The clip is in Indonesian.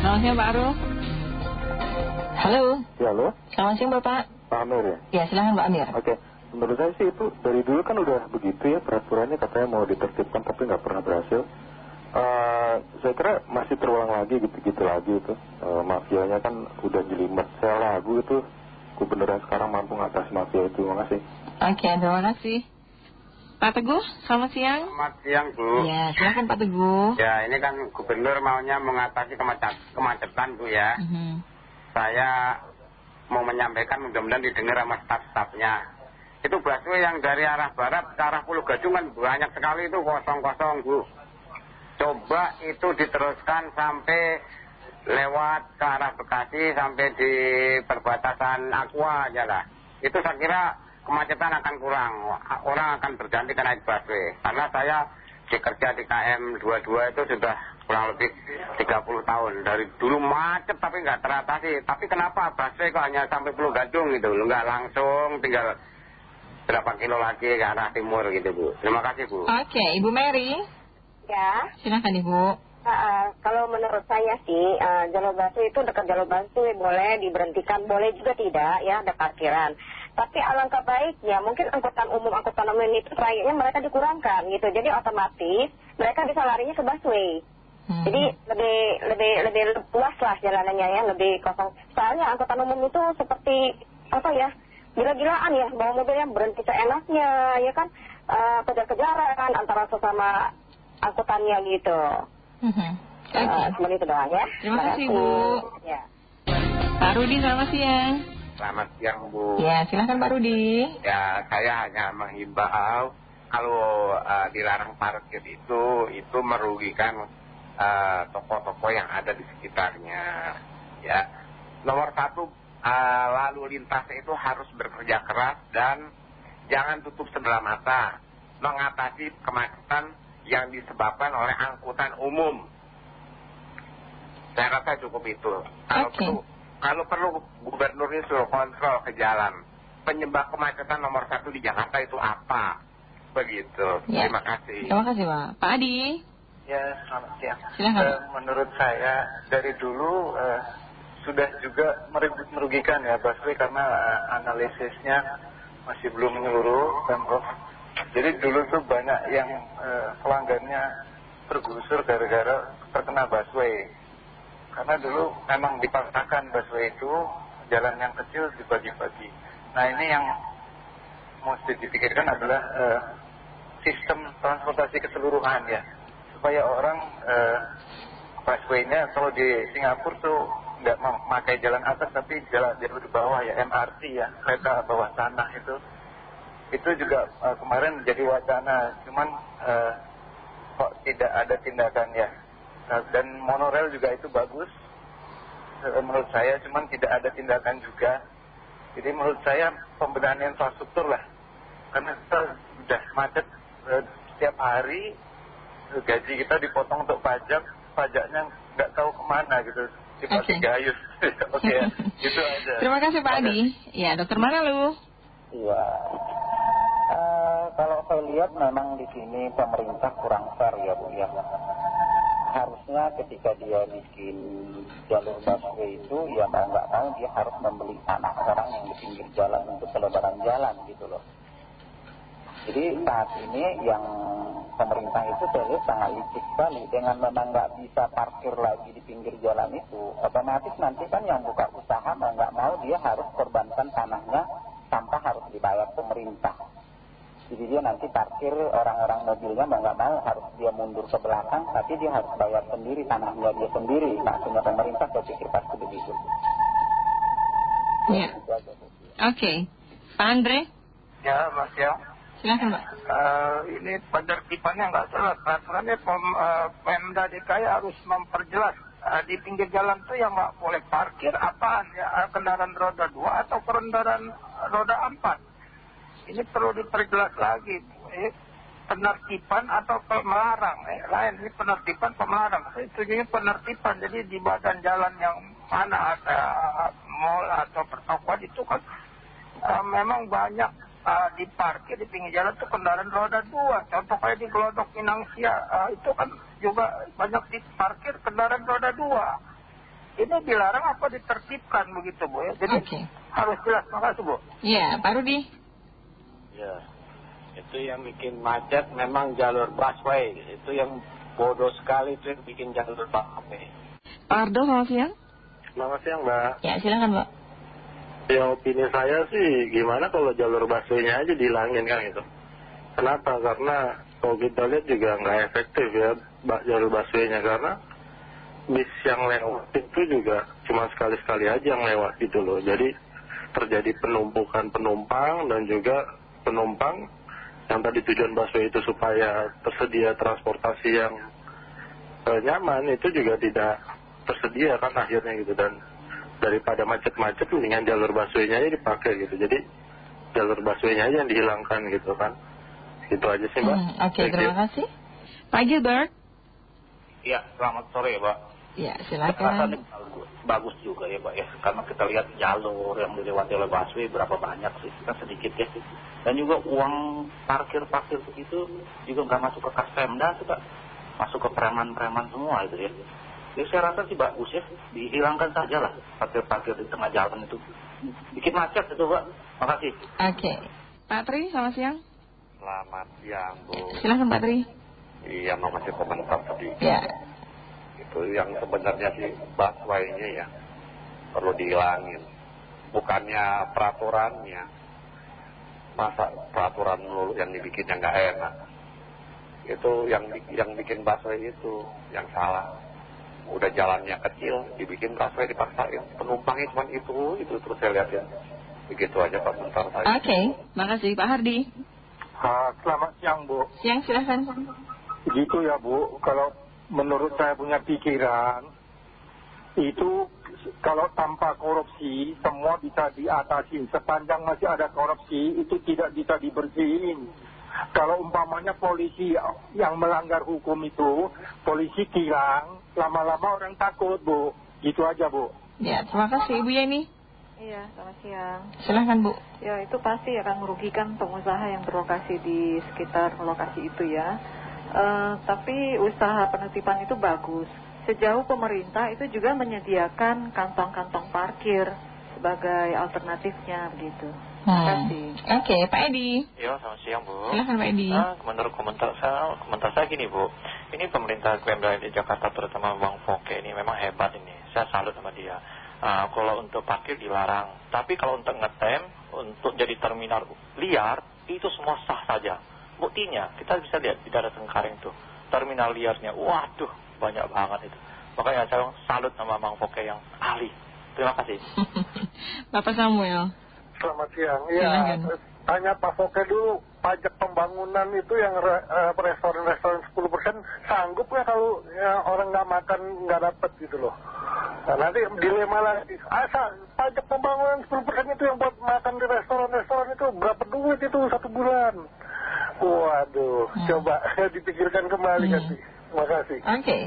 Selamat siang Pak Arul. Halo. Ya, halo? Selamat siang Bapak. Pak Amir ya? Ya, silahkan Pak Amir. Oke, menurut saya sih itu dari dulu kan udah begitu ya peraturannya katanya mau ditertibkan tapi nggak pernah berhasil. Eh, saya kira masih terulang lagi gitu-gitu lagi itu. Uh, mafianya kan udah jelimet. Saya ragu itu gubernur sekarang mampu ngatasi mafia itu. Terima kasih. Oke, terima kasih. Pak Teguh, selamat siang. Selamat siang Bu. Ya, silahkan Pak Teguh. Ya ini kan gubernur maunya mengatasi kemacet- kemacetan Bu ya. Mhm. Saya mau menyampaikan mudah-mudahan didengar sama staf-stafnya. Itu busway yang dari arah barat ke arah Pulau Gadung kan banyak sekali itu kosong-kosong Bu. Coba itu diteruskan sampai lewat ke arah Bekasi sampai di perbatasan Aqua aja lah. Itu saya kira kemacetan akan kurang. Orang akan berganti ke naik busway. Karena saya bekerja di KM 22 itu sudah kurang lebih 30 tahun. Dari dulu macet tapi nggak teratasi. Tapi kenapa busway kok hanya sampai Pulau Gadung gitu? Nggak langsung tinggal berapa kilo lagi ke arah timur gitu Bu. Terima kasih Bu. Oke, Ibu Mary. Ya, Silahkan Ibu. uh, kalau menurut saya sih uh, jalur busway itu dekat jalur busway boleh diberhentikan, boleh juga tidak ya ada parkiran. Tapi alangkah baiknya mungkin angkutan umum angkutan umum itu trayeknya mereka dikurangkan gitu. Jadi otomatis mereka bisa larinya ke busway. Hmm. Jadi lebih lebih lebih luas lah jalanannya ya, lebih kosong. Soalnya angkutan umum itu seperti apa ya? Gila-gilaan ya, bawa mobilnya berhenti seenaknya, ya kan? Uh, kejar-kejaran antara sesama angkutannya gitu. Oke. Uh, itu doang ya. Terima kasih, Bu. Ya. Pak Rudi, selamat siang. Selamat siang Bu. Ya, silahkan Pak Rudi. Ya saya hanya menghimbau kalau eh, dilarang parkir itu itu merugikan eh, toko-toko yang ada di sekitarnya. Ya nomor satu eh, lalu lintas itu harus bekerja keras dan jangan tutup sebelah mata mengatasi kemacetan yang disebabkan oleh angkutan umum. Saya rasa cukup itu. Kalau Oke. perlu kalau perlu gubernurnya suruh kontrol ke jalan. Penyebab kemacetan nomor satu di Jakarta itu apa? Begitu. Ya. Terima kasih. Terima kasih Pak. Pak Adi. Ya, selamat siang. Silahkan. Eh, menurut saya dari dulu eh, sudah juga merugi- merugikan ya busway karena eh, analisisnya masih belum menyeluruh Pemprov. Jadi dulu tuh banyak yang eh, pelanggannya tergusur gara-gara terkena busway. Karena dulu memang dipaksakan busway itu jalan yang kecil dibagi-bagi. Nah ini yang mesti dipikirkan adalah eh, sistem transportasi keseluruhan ya. Supaya orang eh, busway-nya kalau di Singapura tuh nggak memakai jalan atas tapi jalan jalur bawah ya MRT ya kereta bawah tanah itu. Itu juga eh, kemarin jadi wacana cuman eh, kok tidak ada tindakan ya dan monorail juga itu bagus eh, menurut saya cuman tidak ada tindakan juga jadi menurut saya pembenahan infrastruktur lah karena kita sudah macet eh, setiap hari eh, gaji kita dipotong untuk pajak pajaknya nggak tahu ke mana gitu Oke. dipakai gayus oke ya itu aja Terima kasih Pak Adi. Ya, Dokter Manalu. Iya. Eh, kalau saya lihat memang di sini pemerintah kurang fair ya Bu ya. Harusnya ketika dia bikin jalur busway itu ya mau nggak mau dia harus membeli tanah orang yang di pinggir jalan untuk selebaran jalan gitu loh. Jadi saat ini yang pemerintah itu saya sangat licik sekali dengan memang nggak bisa parkir lagi di pinggir jalan itu, otomatis nanti kan yang buka usaha mau nggak mau dia harus korbankan tanahnya tanpa harus dibayar pemerintah. Jadi dia nanti parkir orang-orang mobilnya mau nggak mau harus dia mundur ke belakang, tapi dia harus bayar sendiri tanahnya dia sendiri. Maksudnya pemerintah saya pikir pasti begitu. Ya. Oke. Pak Andre. Ya Mas ya. Silahkan Pak. Eh, ini penertibannya nggak jelas. Peraturannya pem- eh, Pemda DKI harus memperjelas eh, di pinggir jalan tuh yang nggak boleh parkir apaan ya kendaraan roda dua atau kendaraan roda empat. Ini perlu diperjelas lagi. Eh, penertiban atau pemelarang eh, lain ini penertiban pemelarang saya setuju penertiban jadi di badan jalan yang mana ada mall atau pertokoan itu kan eh, memang banyak eh, diparkir di pinggir jalan itu kendaraan roda dua contoh kayak di Gelodok Pinangsia eh, itu kan juga banyak diparkir kendaraan roda dua ini dilarang apa ditertibkan begitu Bu ya. Jadi Oke. harus jelas. Makasih Bu. Ya, Pak Rudi. Ya, itu yang bikin macet memang jalur busway. Itu yang bodoh sekali itu yang bikin jalur busway. Pak Ardo, selamat siang. Selamat siang Mbak. Ya, silakan Mbak. Ya opini saya sih gimana kalau jalur busway-nya aja dihilangin kan gitu. Kenapa? Karena kalau kita lihat juga nggak efektif ya Mbak, jalur busway-nya karena bis yang lewat itu juga cuma sekali-sekali aja yang lewat gitu loh. Jadi terjadi penumpukan penumpang dan juga penumpang yang tadi tujuan busway itu supaya tersedia transportasi yang eh, nyaman itu juga tidak tersedia kan akhirnya gitu dan daripada macet-macet mendingan jalur busway-nya aja dipakai gitu jadi jalur busway-nya aja yang dihilangkan gitu kan itu aja sih mbak Hmm, Oke, Thank you. terima kasih. Pak Gilbert. Ya, selamat sore Pak. Ya, silakan. bagus juga ya Pak ya. Karena kita lihat jalur yang dilewati oleh busway berapa banyak sih. Kan. Dan juga uang parkir-parkir begitu juga nggak masuk ke kas Pemda tuh Pak. Masuk ke preman-preman semua itu ya. Jadi saya rasa sih bagus ya. Dihilangkan saja lah parkir-parkir di tengah jalan itu. Bikin macet itu Pak. Makasih. Oke. Pak Tri, selamat siang. Selamat siang Bu. Silakan Pak Tri. Iya mau kasih komentar tadi. Ya. itu yang sebenarnya sih busway-nya ya perlu dihilangin bukannya peraturannya masa peraturan melulu yang dibikinnya nggak enak itu yang yang bikin busway itu yang salah udah jalannya kecil dibikin busway dipaksain penumpangnya cuma itu itu terus saya lihat ya begitu aja komentar saya Oke, makasih Pak Hardi. Ah, selamat siang Bu. Siang, silakan. Gitu ya Bu, kalau menurut saya punya pikiran, itu kalau tanpa korupsi semua bisa diatasi. Sepanjang masih ada korupsi itu tidak bisa dibersihin. Kalau umpamanya polisi yang melanggar hukum itu, polisi kilang, lama-lama orang takut Bu. Gitu aja Bu. Ya, terima kasih Ibu Yeni. Iya, selamat siang. Silakan Bu. Ya, itu pasti akan merugikan pengusaha yang berlokasi di sekitar lokasi itu ya. Eh, tapi usaha penertiban itu bagus. Sejauh pemerintah itu juga menyediakan kantong-kantong parkir sebagai alternatifnya begitu. Hmm. Oke, Pak Edi. Ya, selamat siang Bu. Silakan Pak Edi. Ah, menurut komentar saya, komentar saya gini Bu, ini pemerintah Pemda di Jakarta terutama Bang Foke ini memang hebat ini. Saya salut sama dia. Ah, kalau untuk parkir dilarang, tapi kalau untuk ngetem, untuk jadi terminal liar itu semua sah saja. Buktinya kita bisa lihat di daerah Tengkareng tuh terminal liarnya, waduh banyak banget itu. Makanya saya salut sama Bang Foke yang ahli. Terima kasih. Bapak Samuel. Selamat siang. Iya, tanya Pak Foke dulu, pajak pembangunan itu yang re- eh, restoran-restoran 10% sanggup nggak kalau ya, orang nggak makan nggak dapat gitu loh. Nah, nanti dilema lagi, asa pajak pembangunan 10% itu yang buat makan di restoran-restoran itu berapa duit itu satu bulan? Waduh, Hmm. coba dipikirkan kembali Hmm. nanti. Terima kasih. Oke.